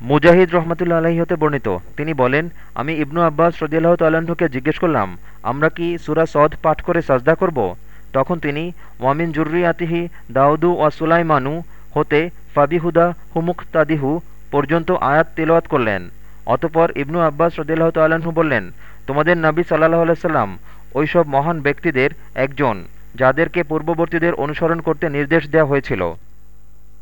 মুজাহিদ রহমতুল্লা আলহী হতে বর্ণিত। তিনি বলেন, আমি ইবনু আব্বাস রদিয়াল্লাহ তাল্লাহকে জিজ্ঞেস করলাম, আমরা কি সুরা সদ পাঠ করে সাজদা করব? তখন তিনি ওয়ামিন জুর্রি আতিহি দাউদু ওয়া সুলাইমানু হতে ফাবিহুদা হুমুখ তাদিহু পর্যন্ত আয়াত তেলোয়াত করলেন। অতপর ইবনু আব্বাস রদিল্লাহ তাল্লাহু বললেন, তোমাদের নাবী সাল্লাহ আলাইসাল্লাম ওইসব মহান ব্যক্তিদের একজন, যাদেরকে পূর্ববর্তীদের অনুসরণ করতে নির্দেশ দেওয়া হয়েছিল।